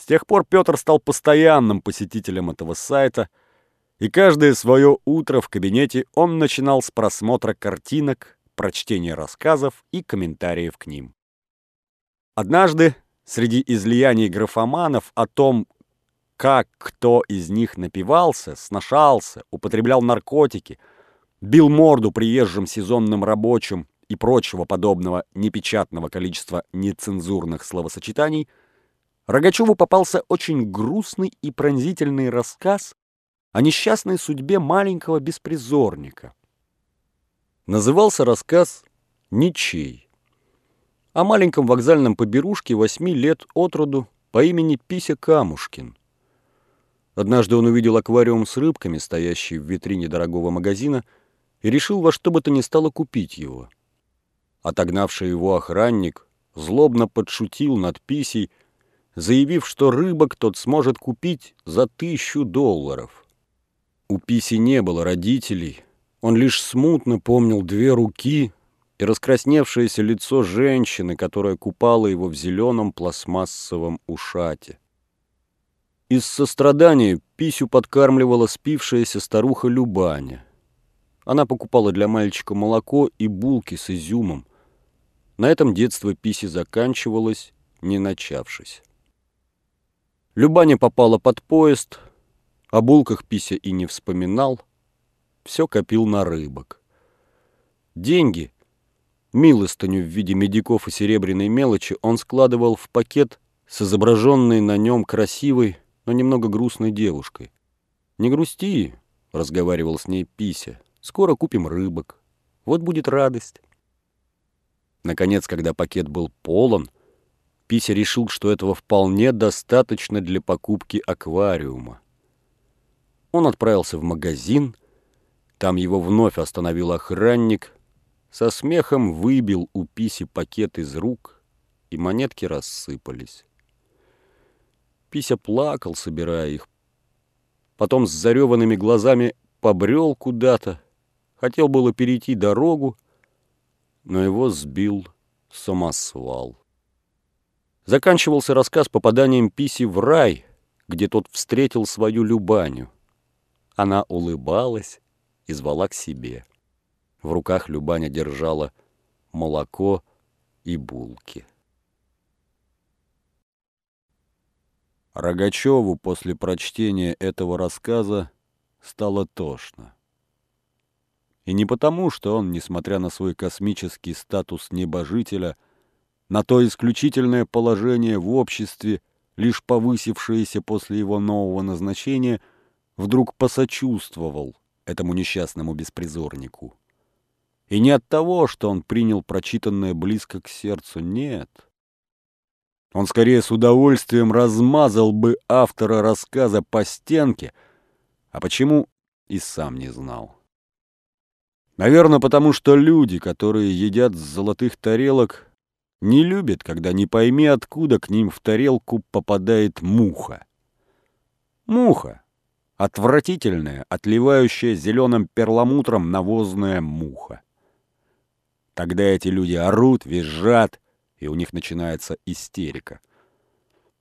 С тех пор Петр стал постоянным посетителем этого сайта, и каждое свое утро в кабинете он начинал с просмотра картинок, прочтения рассказов и комментариев к ним. Однажды, среди излияний графоманов о том, как кто из них напивался, сношался, употреблял наркотики, бил морду приезжим сезонным рабочим и прочего подобного непечатного количества нецензурных словосочетаний, Рогачеву попался очень грустный и пронзительный рассказ о несчастной судьбе маленького беспризорника. Назывался рассказ «Ничей» о маленьком вокзальном поберушке восьми лет от роду по имени Пися Камушкин. Однажды он увидел аквариум с рыбками, стоящий в витрине дорогого магазина, и решил во что бы то ни стало купить его. Отогнавший его охранник злобно подшутил над Писей, заявив, что рыбок тот сможет купить за тысячу долларов. У Писи не было родителей, он лишь смутно помнил две руки и раскрасневшееся лицо женщины, которая купала его в зеленом пластмассовом ушате. Из сострадания Писю подкармливала спившаяся старуха Любаня. Она покупала для мальчика молоко и булки с изюмом. На этом детство Писи заканчивалось, не начавшись. Любаня попала под поезд, о булках Пися и не вспоминал, все копил на рыбок. Деньги, милостыню в виде медиков и серебряной мелочи, он складывал в пакет с изображенной на нем красивой, но немного грустной девушкой. «Не грусти», — разговаривал с ней Пися, — «скоро купим рыбок. Вот будет радость». Наконец, когда пакет был полон, Пися решил, что этого вполне достаточно для покупки аквариума. Он отправился в магазин, там его вновь остановил охранник, со смехом выбил у Писи пакет из рук, и монетки рассыпались. Пися плакал, собирая их. Потом с зареванными глазами побрел куда-то, хотел было перейти дорогу, но его сбил самосвал. Заканчивался рассказ попаданием Писи в рай, где тот встретил свою Любаню. Она улыбалась и звала к себе. В руках Любаня держала молоко и булки. Рогачеву после прочтения этого рассказа стало тошно. И не потому, что он, несмотря на свой космический статус небожителя, на то исключительное положение в обществе, лишь повысившееся после его нового назначения, вдруг посочувствовал этому несчастному беспризорнику. И не от того, что он принял прочитанное близко к сердцу, нет. Он скорее с удовольствием размазал бы автора рассказа по стенке, а почему и сам не знал. Наверное, потому что люди, которые едят с золотых тарелок, не любят, когда не пойми, откуда к ним в тарелку попадает муха. Муха. Отвратительная, отливающая зеленым перламутром навозная муха. Тогда эти люди орут, визжат, и у них начинается истерика.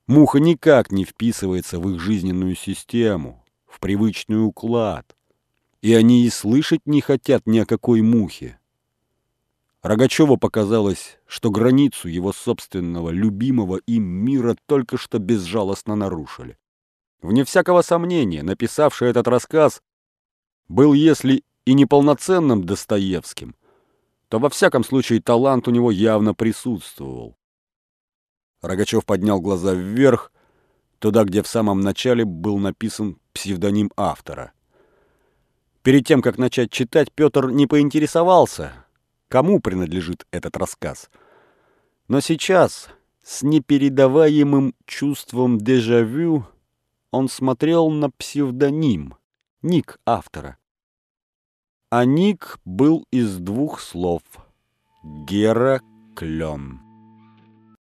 Муха никак не вписывается в их жизненную систему, в привычный уклад. И они и слышать не хотят ни о какой мухе. Рогачеву показалось, что границу его собственного, любимого им мира только что безжалостно нарушили. Вне всякого сомнения, написавший этот рассказ был, если и неполноценным Достоевским, то во всяком случае талант у него явно присутствовал. Рогачев поднял глаза вверх, туда, где в самом начале был написан псевдоним автора. Перед тем, как начать читать, Петр не поинтересовался, кому принадлежит этот рассказ. Но сейчас, с непередаваемым чувством дежавю, он смотрел на псевдоним, ник автора. А ник был из двух слов — Гераклен.